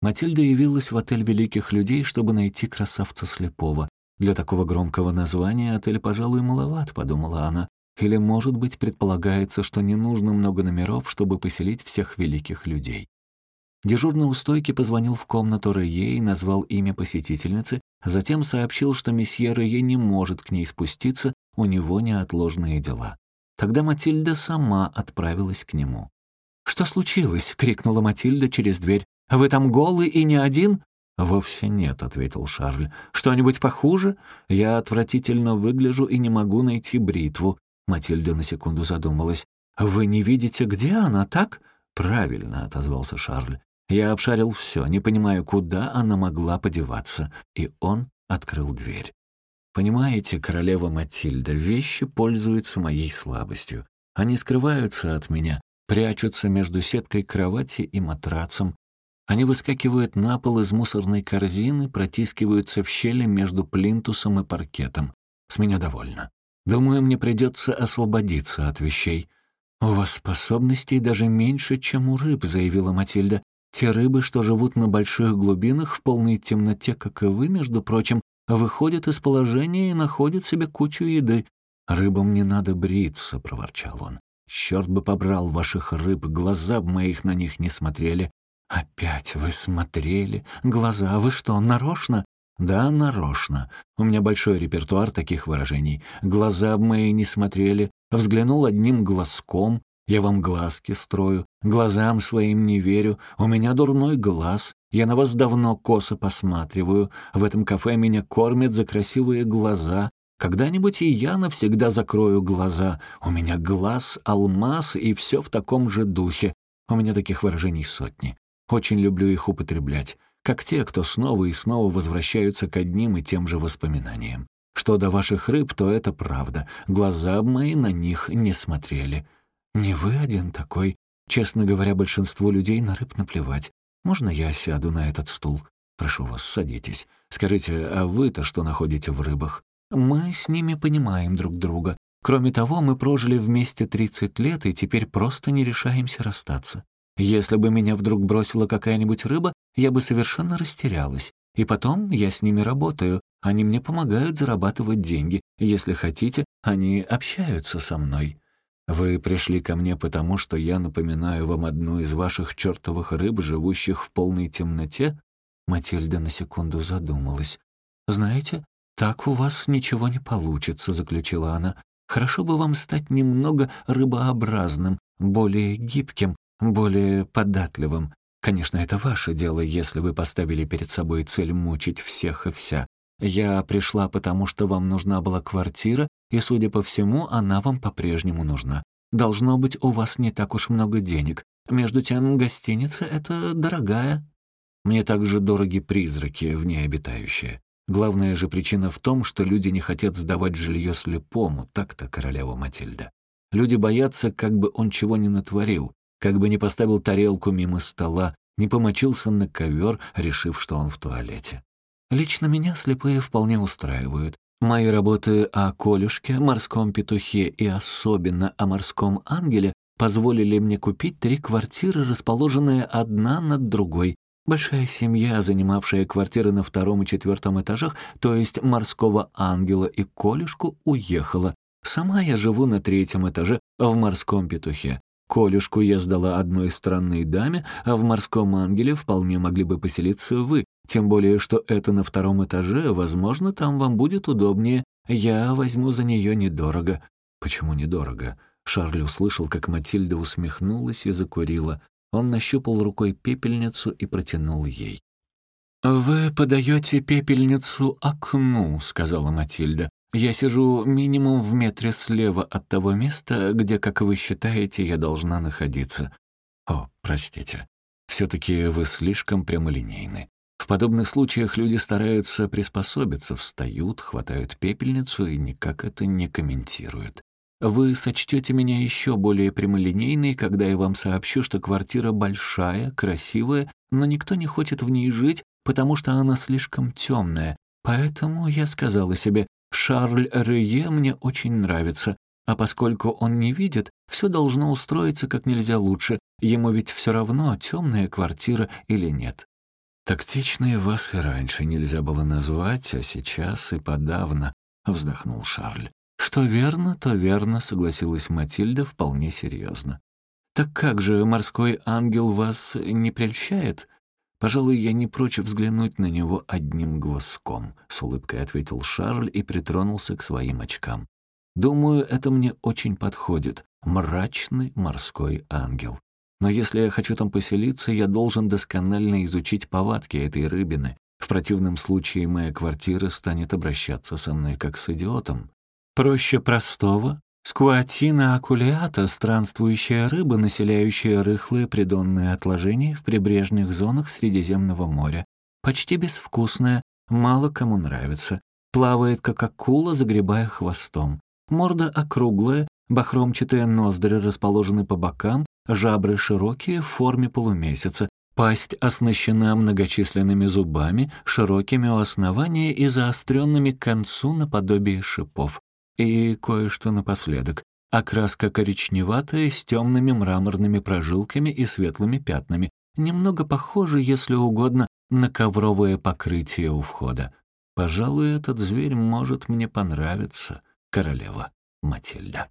Матильда явилась в отель великих людей, чтобы найти красавца слепого. Для такого громкого названия отель, пожалуй, маловат, подумала она. Или, может быть, предполагается, что не нужно много номеров, чтобы поселить всех великих людей. Дежурный у стойки позвонил в комнату Рее и назвал имя посетительницы, затем сообщил, что месье Рее не может к ней спуститься, у него неотложные дела. Тогда Матильда сама отправилась к нему. «Что случилось?» — крикнула Матильда через дверь. «Вы там голый и не один?» «Вовсе нет», — ответил Шарль. «Что-нибудь похуже? Я отвратительно выгляжу и не могу найти бритву». Матильда на секунду задумалась. «Вы не видите, где она, так?» «Правильно», — отозвался Шарль. «Я обшарил все, не понимаю, куда она могла подеваться». И он открыл дверь. «Понимаете, королева Матильда, вещи пользуются моей слабостью. Они скрываются от меня, прячутся между сеткой кровати и матрацем. Они выскакивают на пол из мусорной корзины, протискиваются в щели между плинтусом и паркетом. С меня довольно. Думаю, мне придется освободиться от вещей. «У вас способностей даже меньше, чем у рыб», — заявила Матильда. «Те рыбы, что живут на больших глубинах в полной темноте, как и вы, между прочим, выходят из положения и находят себе кучу еды. Рыбам не надо бриться», — проворчал он. «Черт бы побрал ваших рыб, глаза б моих на них не смотрели». «Опять вы смотрели? Глаза вы что, нарочно?» «Да, нарочно. У меня большой репертуар таких выражений. Глаза мои не смотрели, взглянул одним глазком, я вам глазки строю, глазам своим не верю, у меня дурной глаз, я на вас давно косо посматриваю, в этом кафе меня кормят за красивые глаза, когда-нибудь и я навсегда закрою глаза, у меня глаз, алмаз и все в таком же духе, у меня таких выражений сотни. Очень люблю их употреблять как те, кто снова и снова возвращаются к одним и тем же воспоминаниям. Что до ваших рыб, то это правда. Глаза мои на них не смотрели. Не вы один такой. Честно говоря, большинству людей на рыб наплевать. Можно я сяду на этот стул? Прошу вас, садитесь. Скажите, а вы-то что находите в рыбах? Мы с ними понимаем друг друга. Кроме того, мы прожили вместе 30 лет и теперь просто не решаемся расстаться. Если бы меня вдруг бросила какая-нибудь рыба, я бы совершенно растерялась. И потом я с ними работаю, они мне помогают зарабатывать деньги. Если хотите, они общаются со мной. Вы пришли ко мне потому, что я напоминаю вам одну из ваших чертовых рыб, живущих в полной темноте?» Матильда на секунду задумалась. «Знаете, так у вас ничего не получится», — заключила она. «Хорошо бы вам стать немного рыбообразным, более гибким, более податливым. Конечно, это ваше дело, если вы поставили перед собой цель мучить всех и вся. Я пришла потому, что вам нужна была квартира, и, судя по всему, она вам по-прежнему нужна. Должно быть, у вас не так уж много денег. Между тем, гостиница — это дорогая. Мне также дороги призраки, в ней обитающие. Главная же причина в том, что люди не хотят сдавать жилье слепому, так-то, королева Матильда. Люди боятся, как бы он чего не натворил, как бы не поставил тарелку мимо стола, не помочился на ковер, решив, что он в туалете. Лично меня слепые вполне устраивают. Мои работы о колюшке, морском петухе и особенно о морском ангеле позволили мне купить три квартиры, расположенные одна над другой. Большая семья, занимавшая квартиры на втором и четвертом этажах, то есть морского ангела и колюшку, уехала. Сама я живу на третьем этаже в морском петухе. Колюшку я сдала одной странной даме, а в морском ангеле вполне могли бы поселиться вы, тем более, что это на втором этаже, возможно, там вам будет удобнее. Я возьму за нее недорого». «Почему недорого?» Шарль услышал, как Матильда усмехнулась и закурила. Он нащупал рукой пепельницу и протянул ей. «Вы подаете пепельницу окну», — сказала Матильда. Я сижу минимум в метре слева от того места, где, как вы считаете, я должна находиться. О, простите. Все-таки вы слишком прямолинейны. В подобных случаях люди стараются приспособиться, встают, хватают пепельницу и никак это не комментируют. Вы сочтете меня еще более прямолинейной, когда я вам сообщу, что квартира большая, красивая, но никто не хочет в ней жить, потому что она слишком темная. Поэтому я сказала себе, Шарль Рее мне очень нравится, а поскольку он не видит, все должно устроиться как нельзя лучше, ему ведь все равно, темная квартира или нет. «Тактичные вас и раньше нельзя было назвать, а сейчас и подавно», — вздохнул Шарль. «Что верно, то верно», — согласилась Матильда вполне серьезно. «Так как же морской ангел вас не прельщает?» «Пожалуй, я не прочь взглянуть на него одним глазком», — с улыбкой ответил Шарль и притронулся к своим очкам. «Думаю, это мне очень подходит. Мрачный морской ангел. Но если я хочу там поселиться, я должен досконально изучить повадки этой рыбины. В противном случае моя квартира станет обращаться со мной как с идиотом. Проще простого. Скуатина акулеата — странствующая рыба, населяющая рыхлые придонные отложения в прибрежных зонах Средиземного моря. Почти безвкусная, мало кому нравится. Плавает, как акула, загребая хвостом. Морда округлая, бахромчатые ноздри расположены по бокам, жабры широкие в форме полумесяца, пасть оснащена многочисленными зубами, широкими у основания и заостренными к концу наподобие шипов. И кое-что напоследок. Окраска коричневатая с темными мраморными прожилками и светлыми пятнами. Немного похоже, если угодно, на ковровое покрытие у входа. Пожалуй, этот зверь может мне понравиться, королева Матильда.